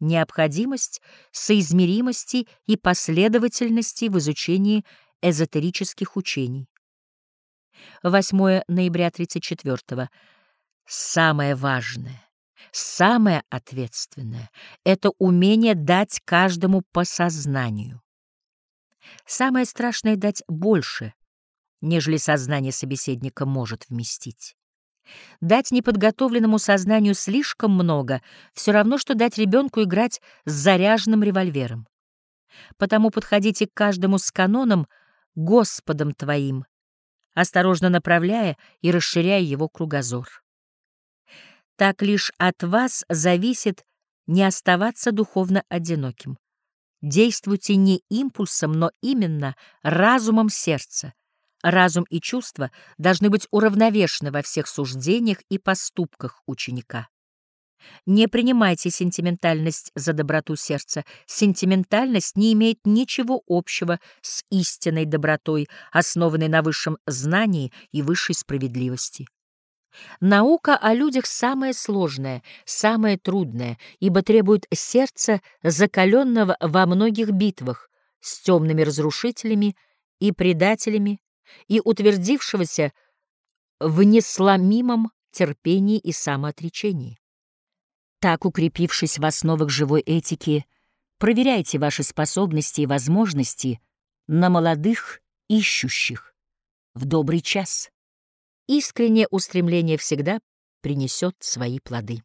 необходимость соизмеримости и последовательности в изучении эзотерических учений. 8 ноября 34 -го. Самое важное, самое ответственное — это умение дать каждому по сознанию. Самое страшное — дать больше, нежели сознание собеседника может вместить. Дать неподготовленному сознанию слишком много — все равно, что дать ребенку играть с заряженным револьвером. Потому подходите к каждому с каноном «Господом твоим», осторожно направляя и расширяя его кругозор. Так лишь от вас зависит не оставаться духовно одиноким. Действуйте не импульсом, но именно разумом сердца. Разум и чувства должны быть уравновешены во всех суждениях и поступках ученика. Не принимайте сентиментальность за доброту сердца. Сентиментальность не имеет ничего общего с истинной добротой, основанной на высшем знании и высшей справедливости. Наука о людях самая сложная, самая трудная, ибо требует сердца, закаленного во многих битвах с темными разрушителями и предателями, и утвердившегося в несломимом терпении и самоотречении. Так, укрепившись в основах живой этики, проверяйте ваши способности и возможности на молодых ищущих в добрый час искреннее устремление всегда принесет свои плоды.